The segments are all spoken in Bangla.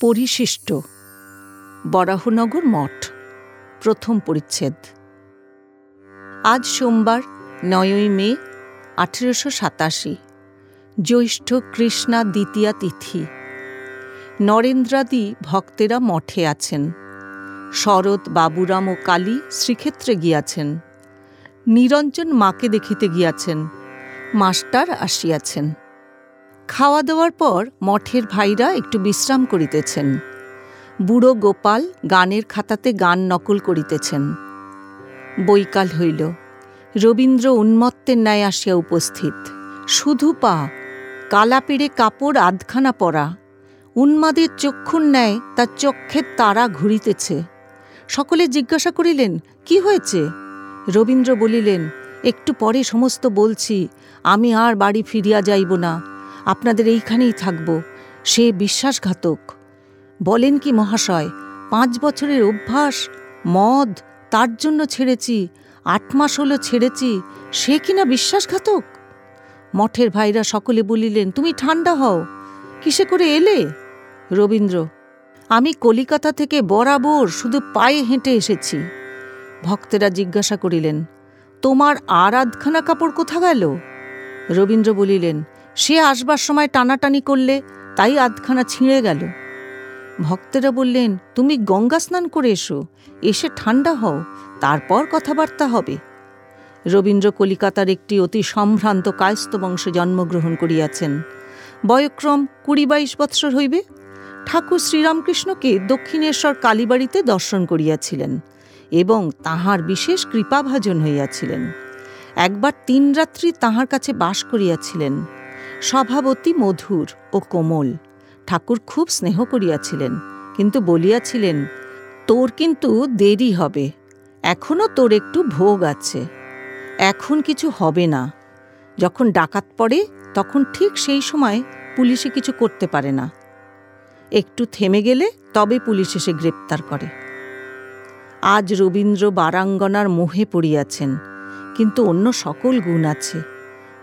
পরিশিষ্ট। বরাহনগর মঠ, প্রথম পরিচ্ছেদ। আজ সোমবার, নয়ই মে, আঠেরোশো সাতাশি। জ্যৈষ্ঠ কৃষ্ণা দ্বিতীয়া তিথি। নরেন্দ্রাদি ভক্তেরা মঠে আছেন। শরৎ, বাবুরাম ও কালী শ্রীক্ষেত্রে গিয়াছেন। নিরঞ্জন মাকে দেখিতে গিয়াছেন। মাস্টার আসিয়াছেন। খাওয়া দাওয়ার পর মঠের ভাইরা একটু বিশ্রাম করিতেছেন। বুড়ো গোপাল গানের খাতাতে গান নকল করিতেছেন। বৈকাল হইল। রবীন্দ্র উন্মত্তের ন্যায় আসিয়া উপস্থিত। শুধু পা, কালা পেড়ে কাপড় আধখানা পরা। উন্মাদের চক্ষুর ন্যায় তার চক্ষের তারা ঘুরিতেছে। সকলে জিজ্ঞাসা করিলেন, কি হয়েছে? রবীন্দ্র বলিলেন, একটু পরে সমস্ত বলছি, আমি আর বাড়ি ফিরিয়া যাইব না। আপনাদের এইখানেই থাকব। সে বিশ্বাসঘাতক। বলেন কি মহাশয়, পাঁচ বছরের অভ্যাস, মদ, তার জন্য ছেড়েছি, আট মাস হলো ছেড়েছি, সে কিনা বিশ্বাসঘাতক? মঠের ভাইরা সকলে বলিলেন, তুমি ঠান্ডা হও, কিসে করে এলে? রবীন্দ্র, আমি কলিকাতা থেকে বরাবর শুধু পায়ে হেঁটে এসেছি। ভক্তেরা জিজ্ঞাসা করিলেন, তোমার আর আধখানা কাপড় কোথা গেল? রবীন্দ্র বলিলেন সে আসবার সময় টানাটানি করলে তাই আধখানা ছিঁড়ে গেল। ভক্তেরা বললেন, তুমি গঙ্গা স্নান করে এসো, এসে ঠান্ডা হও, তারপর কথাবার্তা হবে। রবীন্দ্র কলিকাতার একটি অতি সম্ভ্রান্ত কায়স্থ বংশে জন্মগ্রহণ করিয়াছেন। বয়ক্রম কুড়ি বাইশ বৎসর হইবে। ঠাকুর শ্রীরামকৃষ্ণকে দক্ষিণেশ্বর কালীবাড়িতে দর্শন করিয়াছিলেন এবং তাহার বিশেষ কৃপাভাজন হইয়াছিলেন। একবার তিন রাত্রি তাহার কাছে বাস করিয়াছিলেন। স্বভাবতী মধুর ও কোমল। ঠাকুর খুব স্নেহ করিয়াছিলেন, কিন্তু বলিয়াছিলেন, তোর কিন্তু দেরি হবে এখনও তোর একটু ভোগ আছে, এখন কিছু হবে না। যখন ডাকাত পড়ে, তখন ঠিক সেই সময় পুলিশে কিছু করতে পারে না। একটু থেমে গেলে তবে পুলিশ এসে গ্রেপ্তার করে। আজ রবীন্দ্র বারাঙ্গনার মোহে পড়িয়াছেন, কিন্তু অন্য সকল গুণ আছে।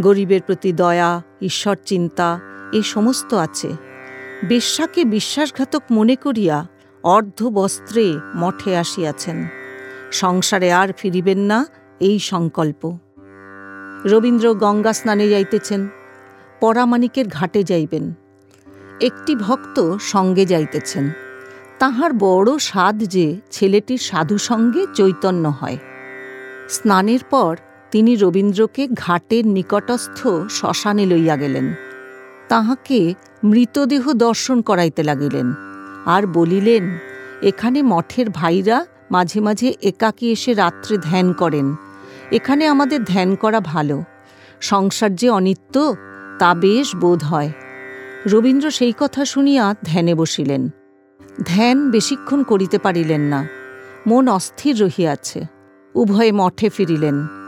গরিবের প্রতি দয়া, ঈশ্বর চিন্তা এই সমস্ত আছে। বেশ্যাকে বিশ্বাসঘাতক মনে করিয়া অর্ধ বস্ত্রে মঠে আসিয়াছেন। সংসারে আর ফিরিবেন না এই সংকল্প। রবীন্দ্র গঙ্গা স্নানে যাইতেছেন পরামানিকের ঘাটে যাইবেন। একটি ভক্ত সঙ্গে যাইতেছেন। তাহার বড় সাধ যে ছেলেটির সাধু সঙ্গে চৈতন্য হয়। স্নানের পর তিনি রবীন্দ্রকে ঘাটের নিকটস্থ শ্মশানে লইয়া গেলেন। তাহাকে মৃতদেহ দর্শন করাইতে লাগিলেন আর বলিলেন, এখানে মঠের ভাইরা মাঝে মাঝে একাকী এসে রাত্রে ধ্যান করেন। এখানে আমাদের ধ্যান করা ভালো। সংসার যে অনিত্য, তা বেশ বোধ হয়। রবীন্দ্র সেই কথা শুনিয়া ধ্যানে বসিলেন। ধ্যান বেশিক্ষণ করিতে পারিলেন না। মন অস্থির রহিয়াছে। উভয়ে মঠে ফিরিলেন।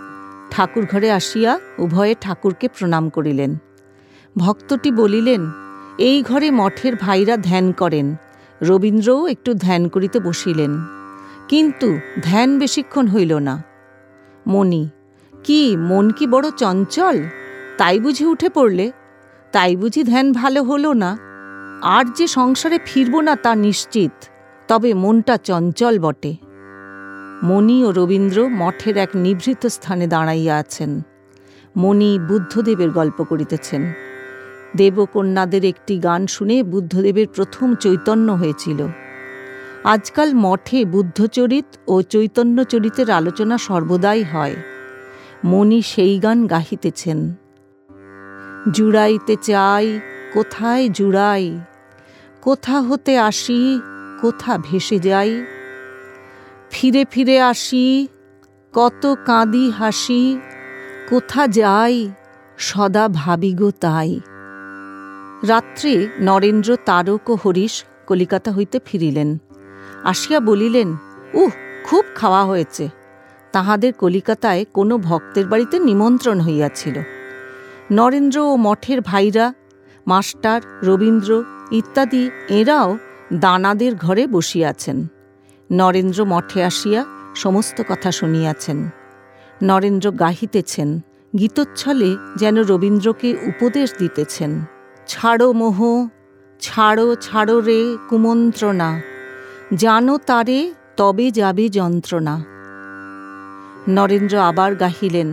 ঠাকুর ঘরে আসিয়া উভয়ে ঠাকুরকে প্রণাম করিলেন। ভক্তটি বলিলেন, এই ঘরে মঠের ভাইরা ধ্যান করেন, রবীন্দ্রও একটু ধ্যান করিতে বসিলেন। কিন্তু ধ্যান বেশিক্ষণ হইল না। মনি কি, মন কি বড় চঞ্চল? তাই বুঝি উঠে পড়লে? তাই বুঝি ধ্যান ভালো হলো না? আর যে সংসারে ফিরব না তা নিশ্চিত, তবে মনটা চঞ্চল বটে। মণি ও রবীন্দ্র মঠের এক নিভৃত স্থানে দাঁড়াইয়া আছেন। মণি বুদ্ধদেবের গল্প করিতেছেন। দেবকন্যাদের একটি গান শুনে বুদ্ধদেবের প্রথম চৈতন্য হয়েছিল। আজকাল মঠে বুদ্ধচরিত ও চৈতন্যচরিতের আলোচনা সর্বদাই হয়। মণি সেই গান গাহিতেছেন। জুড়াইতে চাই, কোথায় জুড়াই? কোথা হতে আসি, কোথা ভেসে যাই? ফিরে ফিরে আসি, কত কাঁদি হাসি, কোথা যাই, সদা ভাবি গো তাই। রাত্রে নরেন্দ্র তারক ও হরিশ কলিকাতা হইতে ফিরিলেন। আসিয়া বলিলেন, উহ, খুব খাওয়া হয়েছে। তাহাদের কলিকাতায় কোনো ভক্তের বাড়িতে নিমন্ত্রণ হইয়াছিল। নরেন্দ্র ও মঠের ভাইরা, মাস্টার, রবীন্দ্র ইত্যাদি এরাও দানাদের ঘরে বসিয়াছেন। নরেন্দ্র মঠে আসিয়া সমস্ত কথা শুনিয়াছেন। নরেন্দ্র গাহিতেছেন, গীতোচ্ছলে যেন রবীন্দ্রকে উপদেশ দিতেছেন। ছাড়ো মোহ, ছাড়ো ছাড়ো রে কুমন্ত্রণা, জানো তারে তবে যাবে যন্ত্রণা। নরেন্দ্র আবার গাহিলেন,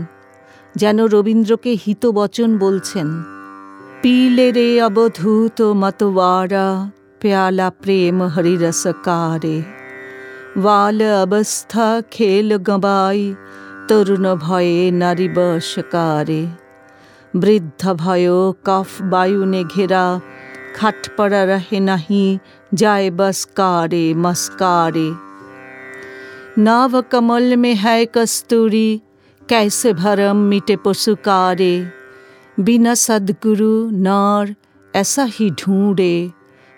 যেন রবীন্দ্রকে হিতবচন বলছেন, পিলে রে অবধূত মতওয়ারা, প্যালা প্রেম হরিরসকারে। वाल अवस्था खेल गबाई তরুণ ভয়ে নারী বশকারে বৃদ্ধ ভয় কফ বায়ুনে ঘেরা খাটপড়া রহে নাহি যায় বসকারে মস্কারে नाव कमल में है कस्तूरी कैसे भरम मिटे पशुकारे बिना सदगुरु नर ऐसा ही ढूंढे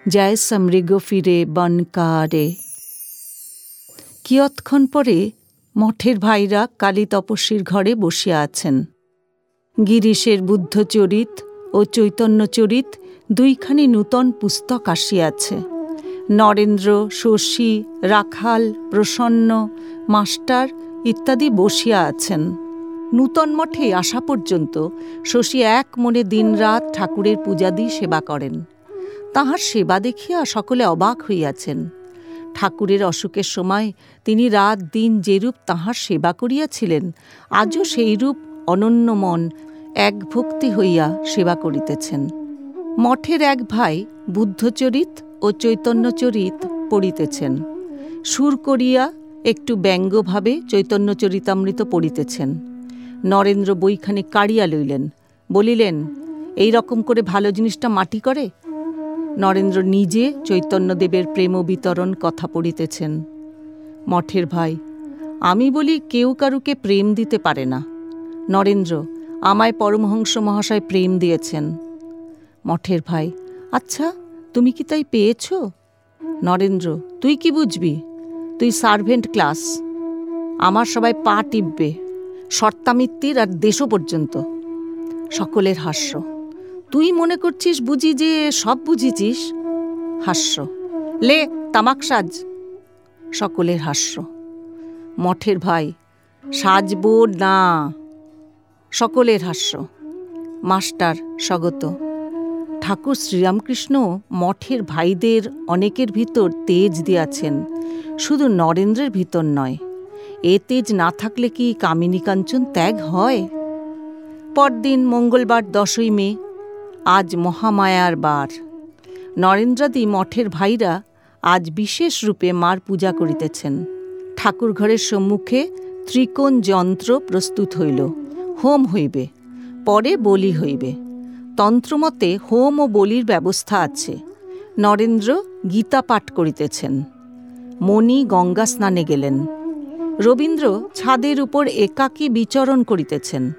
जैसा মৃগ ফিরে বনকারে কিয়ৎক্ষণ পরে মঠের ভাইরা কালী তপস্বীর ঘরে বসিয়া আছেন। গিরিশের বুদ্ধচরিত ও চৈতন্যচরিত দুইখানি নূতন পুস্তক আসিয়াছে। নরেন্দ্র, শশী, রাখাল, প্রসন্ন, মাস্টার ইত্যাদি বসিয়া আছেন। নূতন মঠে আসা পর্যন্ত শশী এক মনে দিনরাত ঠাকুরের পূজাদি সেবা করেন। তাহার সেবা দেখিয়া সকলে অবাক হইয়াছেন। ঠাকুরের অসুখের সময় তিনি রাত দিন যেরূপ তাহার সেবা করিয়াছিলেন, আজও সেইরূপ অনন্য মন এক ভক্তি হইয়া সেবা করিতেছেন। মঠের এক ভাই বুদ্ধচরিত ও চৈতন্যচরিত পড়িতেছেন। সুর করিয়া একটু ব্যঙ্গভাবে চৈতন্যচরিতামৃত পড়িতেছেন। নরেন্দ্র বইখানে কাড়িয়া লইলেন, বলিলেন, এই রকম করে ভালো জিনিসটা মাটি করে? নরেন্দ্র নিজে চৈতন্যদেবের প্রেম বিতরণ কথা পড়িতেছেন। মঠের ভাই, আমি বলি কেউ কারুকে প্রেম দিতে পারে না। নরেন্দ্র আমায় পরমহংস মহাশয় প্রেম দিয়েছেন। মঠের ভাই আচ্ছা তুমি কি তাই পেয়েছ? নরেন্দ্র, তুই কি বুঝবি? তুই সার্ভেন্ট ক্লাস। আমার সবাই পা টিপবে। শর্তামিত্তির আর দেশও পর্যন্ত। সকলের হাস্য। তুই মনে করছিস বুঝি যে সব বুঝেছিস? হাস্য। লে, তামাক সাজ। সকলের হাস্য। মঠের ভাই, সাজব না। সকলের হাস্য। মাস্টার স্বগত। ঠাকুর শ্রীরামকৃষ্ণ মঠের ভাইদের অনেকের ভিতর তেজ দিয়াছেন। শুধু নরেন্দ্রের ভিতর নয়, এ তেজ না থাকলে কি কামিনী কাঞ্চন ত্যাগ হয়? পরদিন মঙ্গলবার দশই মে আজ মহামায়ার বার। নরেন্দ্রাদি মঠের ভাইরা আজ বিশেষ রূপে মার পূজা করিতেছেন। ঠাকুর ঘরের সম্মুখে ত্রিকোণ যন্ত্র প্রস্তুত হইল। হোম হইবে, পরে বলি হইবে। তন্ত্রমতে হোম ও বলির ব্যবস্থা আছে। নরেন্দ্র গীতা পাঠ করিতেছেন। মণি গঙ্গা স্নানে গেলেন। রবীন্দ্র ছাদের উপর একাকী বিচরণ করিতেছেন।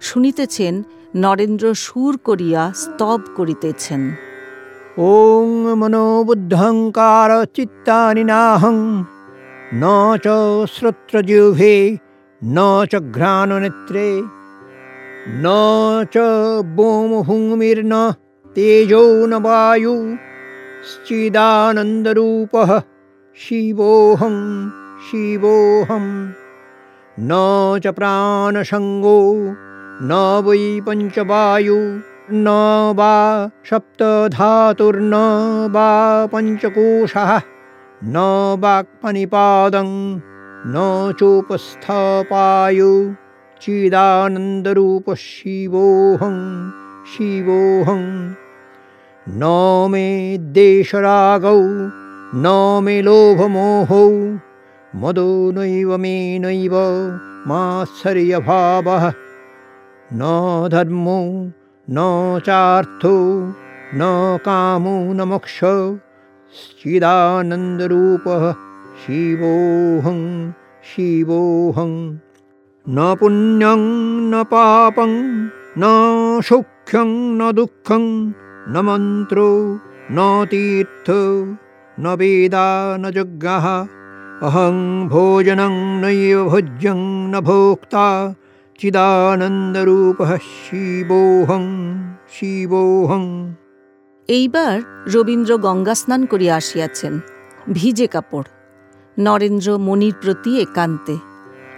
শুনিতেছেন নরেন্দ্র সুর করিয়া স্তব করিতেছেন। ওং মনোবুদ্ধঙ্কার চিত্তানি নাহং ন চ শ্রোত্রজিহ্বে ন চ ঘ্রাণ নেত্রে ন চ বোমহুমির্ন তেজো ন বায়ু, শ্চিদানন্দরূপ শিবোহং শিবোহং, ন চ প্রাণসঙ্গো न वै पञ्चवायु न वा सप्तधातुर्न वा पञ्चकोशः न वाक्पनिपादं, न चोपस्थपायु चिदानन्दरूपः शिवोऽहं। न मे देशरागौ, न मे लोभमोहौ, मदो नैव मे नैव मात्सर्यभावः न धर्मो, न चार्थो, न कामो, न मोक्ष। चिदानन्दरूपः शिवोऽहं शिवोऽहं। न पुण्यं, न पापं, न सौख्यं, न दुःखं, न मन्त्रो, न तीर्थ, न वेदा, न यज्ञः। अहं भोजनं, नैव भोज्यं, न भोक्ता। শিবোহং শিবোহং এইবার রবীন্দ্র গঙ্গা স্নান করিয়া আসিয়াছেন, ভিজে কাপড়। নরেন্দ্র মণির প্রতি একান্তে।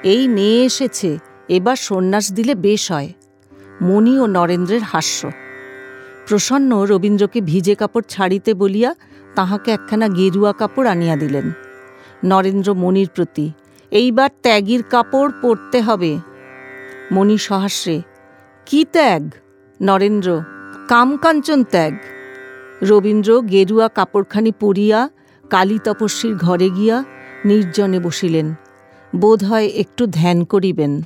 এই মেয়ে এসেছে, এবার সন্ন্যাস দিলে বেশ হয়। মণি ও নরেন্দ্রের হাস্য। প্রসন্ন রবীন্দ্রকে ভিজে কাপড় ছাড়িতে বলিয়া তাহাকে একখানা গেরুয়া কাপড় আনিয়া দিলেন। নরেন্দ্র মণির প্রতি, এইবার ত্যাগীর কাপড় পরতে হবে। মণি সহাস্যে কি ত্যাগ? নরেন্দ্র, কামকাঞ্চন ত্যাগ। রবীন্দ্র গেরুয়া কাপড়খানি পরিয়া, কালী তপস্বীর ঘরে গিয়া নির্জনে বসিলেন। বোধ হয় একটু ধ্যান করিবেন।